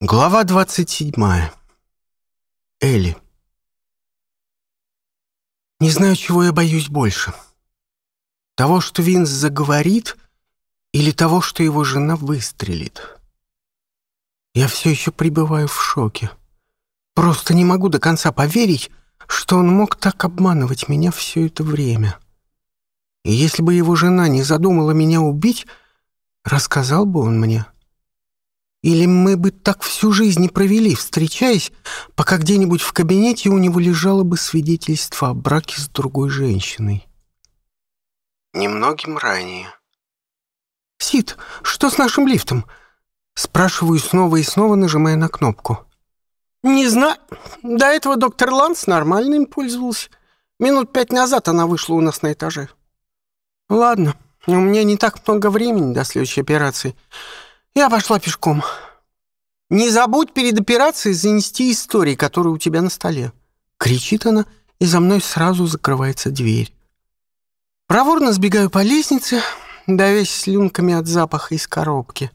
Глава 27. Элли. Не знаю, чего я боюсь больше. Того, что Винс заговорит, или того, что его жена выстрелит. Я все еще пребываю в шоке. Просто не могу до конца поверить, что он мог так обманывать меня все это время. И если бы его жена не задумала меня убить, рассказал бы он мне — или мы бы так всю жизнь не провели, встречаясь, пока где-нибудь в кабинете у него лежало бы свидетельство о браке с другой женщиной. Немногим ранее. «Сид, что с нашим лифтом?» Спрашиваю снова и снова, нажимая на кнопку. «Не знаю. До этого доктор Ланс нормально им пользовался. Минут пять назад она вышла у нас на этаже». «Ладно, у меня не так много времени до следующей операции». Я вошла пешком. Не забудь перед операцией занести истории, которые у тебя на столе. Кричит она, и за мной сразу закрывается дверь. Проворно сбегаю по лестнице, давясь слюнками от запаха из коробки.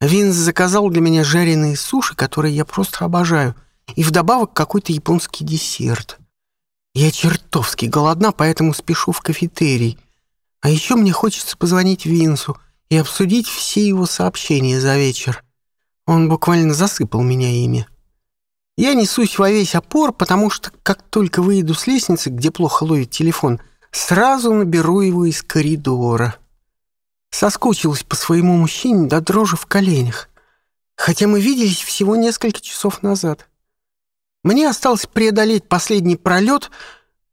Винс заказал для меня жареные суши, которые я просто обожаю, и вдобавок какой-то японский десерт. Я чертовски голодна, поэтому спешу в кафетерий. А еще мне хочется позвонить Винсу — и обсудить все его сообщения за вечер. Он буквально засыпал меня ими. Я несусь во весь опор, потому что, как только выйду с лестницы, где плохо ловит телефон, сразу наберу его из коридора. Соскучилась по своему мужчине до дрожи в коленях, хотя мы виделись всего несколько часов назад. Мне осталось преодолеть последний пролет,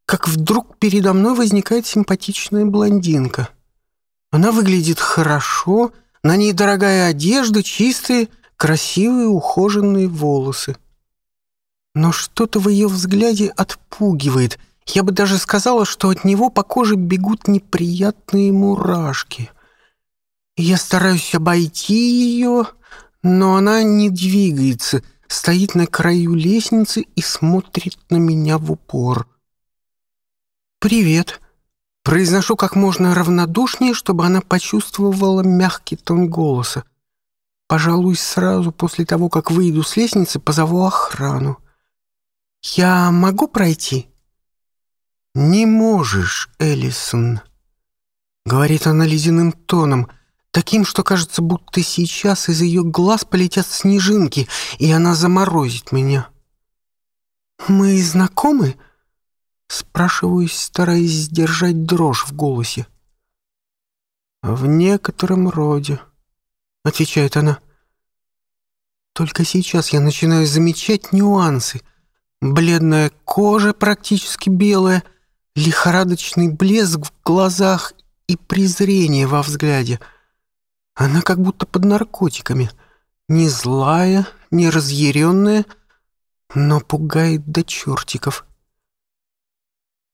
как вдруг передо мной возникает симпатичная блондинка — она выглядит хорошо, на ней дорогая одежда, чистые, красивые ухоженные волосы. Но что-то в ее взгляде отпугивает. Я бы даже сказала, что от него по коже бегут неприятные мурашки. Я стараюсь обойти ее, но она не двигается, стоит на краю лестницы и смотрит на меня в упор. «Привет», Произношу как можно равнодушнее, чтобы она почувствовала мягкий тон голоса. Пожалуй, сразу после того, как выйду с лестницы, позову охрану. «Я могу пройти?» «Не можешь, Эллисон», — говорит она ледяным тоном, таким, что кажется, будто сейчас из ее глаз полетят снежинки, и она заморозит меня. «Мы знакомы?» Спрашиваю, стараясь сдержать дрожь в голосе. «В некотором роде», — отвечает она. «Только сейчас я начинаю замечать нюансы. Бледная кожа практически белая, лихорадочный блеск в глазах и презрение во взгляде. Она как будто под наркотиками. Не злая, не разъяренная, но пугает до чертиков.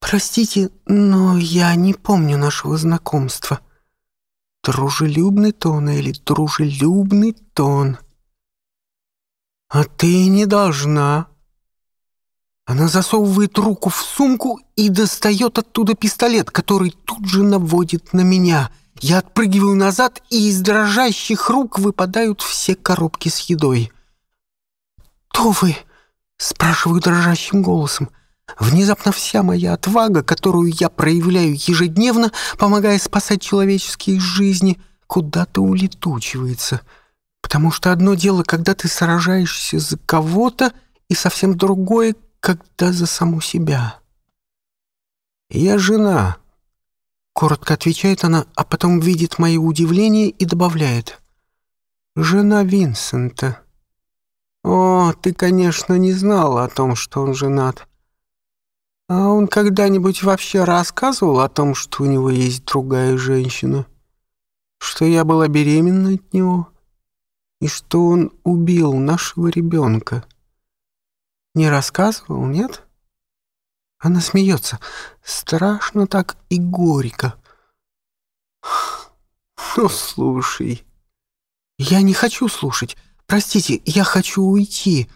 «Простите, но я не помню нашего знакомства». «Дружелюбный тон или дружелюбный тон». «А ты не должна». Она засовывает руку в сумку и достает оттуда пистолет, который тут же наводит на меня. Я отпрыгиваю назад, и из дрожащих рук выпадают все коробки с едой. «Кто вы?» — спрашиваю дрожащим голосом. — Внезапно вся моя отвага, которую я проявляю ежедневно, помогая спасать человеческие жизни, куда-то улетучивается. Потому что одно дело, когда ты сражаешься за кого-то, и совсем другое, когда за саму себя. «Я жена», — коротко отвечает она, а потом видит мое удивление и добавляет. «Жена Винсента». «О, ты, конечно, не знала о том, что он женат». А он когда-нибудь вообще рассказывал о том, что у него есть другая женщина? Что я была беременна от него? И что он убил нашего ребенка? Не рассказывал, нет? Она смеется. Страшно так и горько. Ну, слушай. Я не хочу слушать. Простите, я хочу уйти.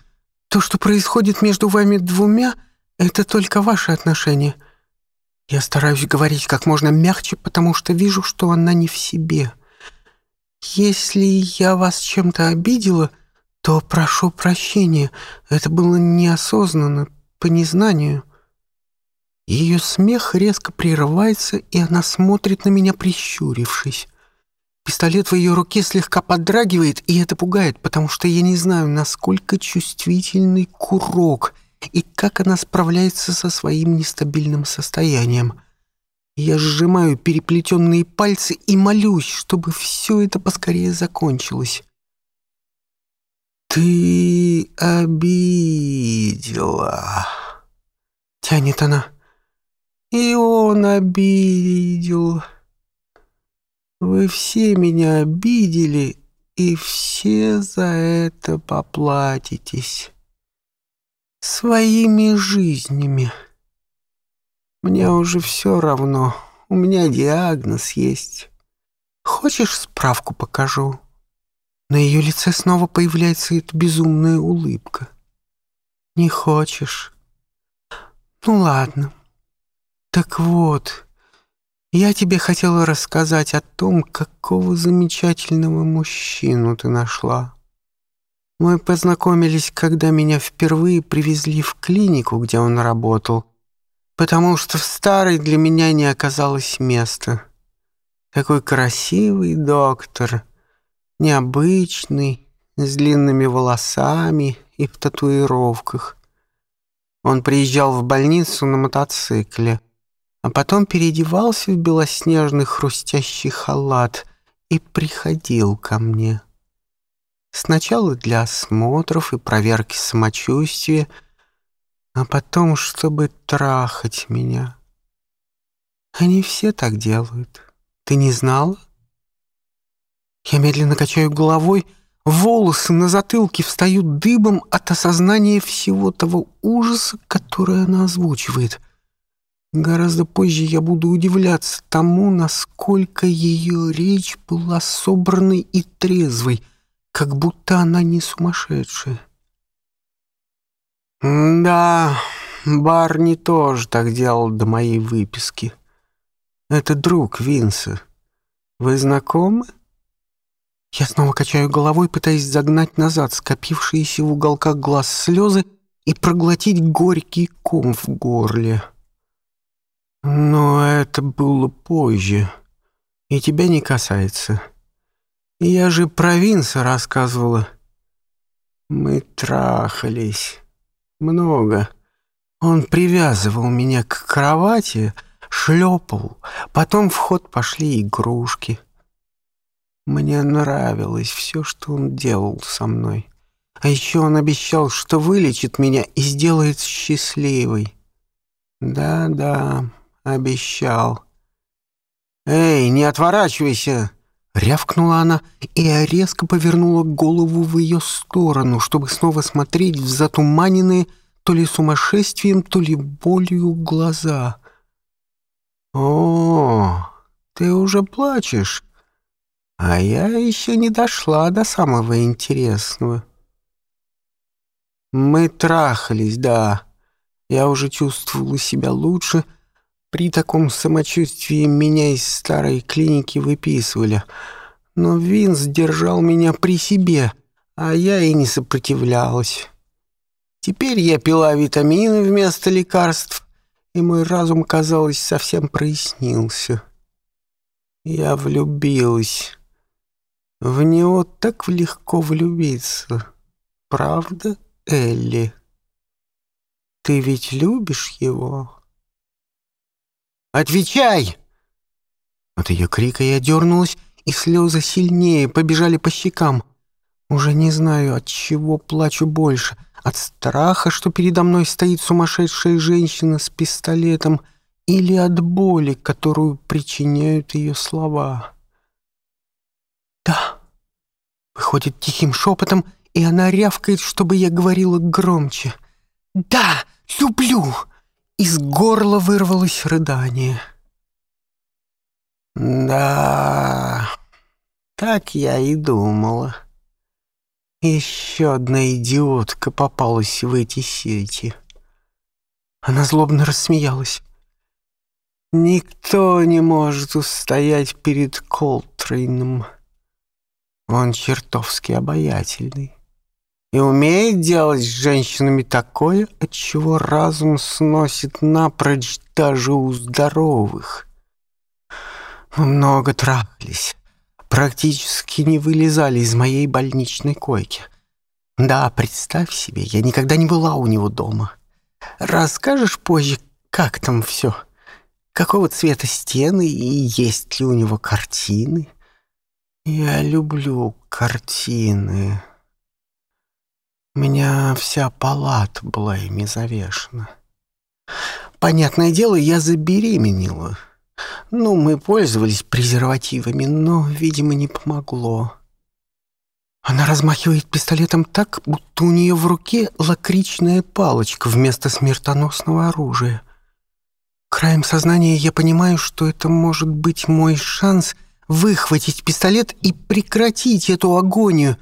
То, что происходит между вами двумя — это только ваши отношения. Я стараюсь говорить как можно мягче, потому что вижу, что она не в себе. Если я вас чем-то обидела, то прошу прощения. Это было неосознанно, по незнанию. Ее смех резко прерывается, и она смотрит на меня, прищурившись. Пистолет в ее руке слегка подрагивает, и это пугает, потому что я не знаю, насколько чувствительный курок — и как она справляется со своим нестабильным состоянием. Я сжимаю переплетенные пальцы и молюсь, чтобы все это поскорее закончилось. «Ты обидела», — тянет она. «И он обидел. Вы все меня обидели, и все за это поплатитесь» своими жизнями. Мне уже все равно, у меня диагноз есть. Хочешь, справку покажу?» На ее лице снова появляется эта безумная улыбка. «Не хочешь?» «Ну ладно. Так вот, я тебе хотела рассказать о том, какого замечательного мужчину ты нашла. Мы познакомились, когда меня впервые привезли в клинику, где он работал, потому что в старой для меня не оказалось места. Такой красивый доктор, необычный, с длинными волосами и в татуировках. Он приезжал в больницу на мотоцикле, а потом переодевался в белоснежный хрустящий халат и приходил ко мне. Сначала для осмотров и проверки самочувствия, а потом, чтобы трахать меня. Они все так делают. Ты не знала? Я медленно качаю головой, волосы на затылке встают дыбом от осознания всего того ужаса, который она озвучивает. Гораздо позже я буду удивляться тому, насколько ее речь была собранной и трезвой — как будто она не сумасшедшая. «Да, Барни тоже так делал до моей выписки. Это друг Винса. Вы знакомы?» Я снова качаю головой, пытаясь загнать назад скопившиеся в уголках глаз слезы и проглотить горький ком в горле. «Но это было позже, и тебя не касается». Я же провинция рассказывала. Мы трахались. Много. Он привязывал меня к кровати, шлепал. Потом в ход пошли игрушки. Мне нравилось все, что он делал со мной. А еще он обещал, что вылечит меня и сделает счастливой. Да-да, обещал. «Эй, не отворачивайся!» Рявкнула она, и резко повернула голову в ее сторону, чтобы снова смотреть в затуманенные то ли сумасшествием, то ли болью глаза. «О, ты уже плачешь, а я еще не дошла до самого интересного». «Мы трахались, да. Я уже чувствовала себя лучше». При таком самочувствии меня из старой клиники выписывали но Винс держал меня при себе, а я и не сопротивлялась. Теперь я пила витамины вместо лекарств, и мой разум, казалось, совсем прояснился. Я влюбилась. В него так легко влюбиться. Правда, Элли? Ты ведь любишь его? Отвечай! От ее крика я дернулась и слезы сильнее побежали по щекам. Уже не знаю, от чего плачу больше. От страха, что передо мной стоит сумасшедшая женщина с пистолетом, или от боли, которую причиняют ее слова. «Да», — выходит тихим шепотом, и она рявкает, чтобы я говорила громче. «Да, люблю!» Из горла вырвалось рыдание. «Да...» так я и думала. Еще одна идиотка попалась в эти сети. Она злобно рассмеялась. Никто не может устоять перед Колтрейном. Он чертовски обаятельный и умеет делать с женщинами такое, от чего разум сносит напрочь даже у здоровых. Мы много трахались практически не вылезали из моей больничной койки. Да, представь себе, я никогда не была у него дома. Расскажешь позже, как там все? Какого цвета стены и есть ли у него картины? Я люблю картины. У меня вся палата была ими завешена. Понятное дело, я забеременела. Ну, мы пользовались презервативами, но, видимо, не помогло. Она размахивает пистолетом так, будто у нее в руке лакричная палочка вместо смертоносного оружия. Краем сознания я понимаю, что это может быть мой шанс выхватить пистолет и прекратить эту агонию,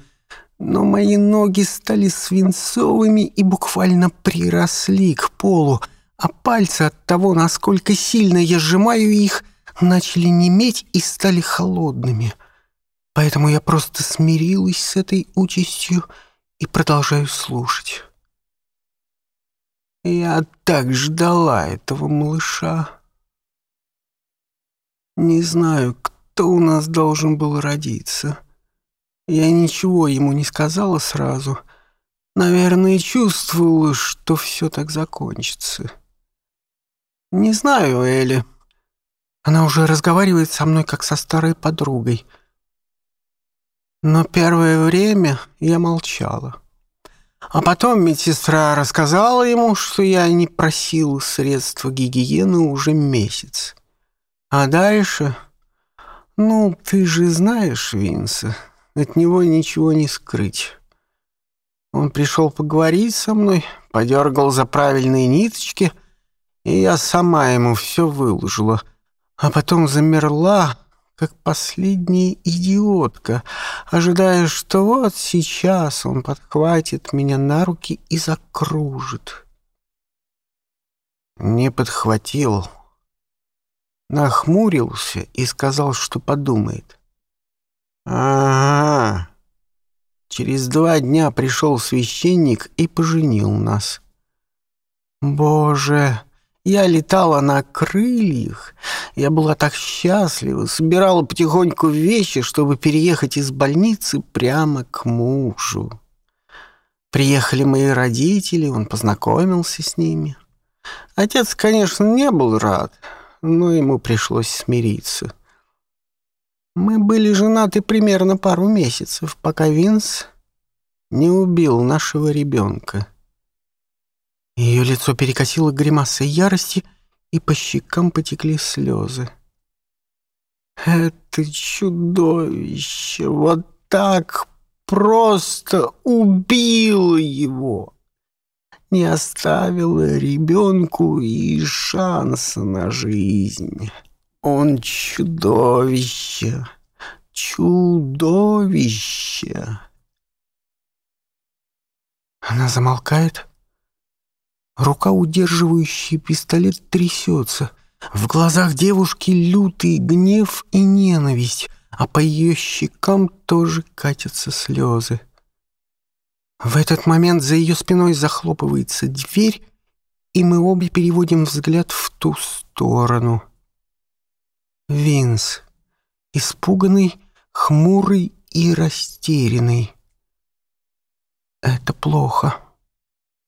но мои ноги стали свинцовыми и буквально приросли к полу — а пальцы от того, насколько сильно я сжимаю их, начали неметь и стали холодными. Поэтому я просто смирилась с этой участью и продолжаю слушать. Я так ждала этого малыша. Не знаю, кто у нас должен был родиться. Я ничего ему не сказала сразу. Наверное, чувствовала, что все так закончится. «Не знаю, Элли. Она уже разговаривает со мной, как со старой подругой. Но первое время я молчала. А потом медсестра рассказала ему, что я не просила средства гигиены уже месяц. А дальше... Ну, ты же знаешь Винса, от него ничего не скрыть». Он пришел поговорить со мной, подергал за правильные ниточки — и я сама ему все выложила. А потом замерла, как последняя идиотка, ожидая, что вот сейчас он подхватит меня на руки и закружит. Не подхватил. Нахмурился и сказал, что подумает. «Ага». Через два дня пришел священник и поженил нас. «Боже!» Я летала на крыльях. Я была так счастлива. Собирала потихоньку вещи, чтобы переехать из больницы прямо к мужу. Приехали мои родители, он познакомился с ними. Отец, конечно, не был рад, но ему пришлось смириться. Мы были женаты примерно пару месяцев, пока Винс не убил нашего ребенка. Ее лицо перекосило гримасой ярости, и по щекам потекли слезы. «Это чудовище! Вот так просто убило его!» не оставило ребенку и шанса на жизнь. Он чудовище, чудовище. Она замолкает, Рука, удерживающая пистолет, трясется. В глазах девушки лютый гнев и ненависть, а по ее щекам тоже катятся слезы. В этот момент за ее спиной захлопывается дверь, и мы обе переводим взгляд в ту сторону. Винс, испуганный, хмурый и растерянный. Это плохо.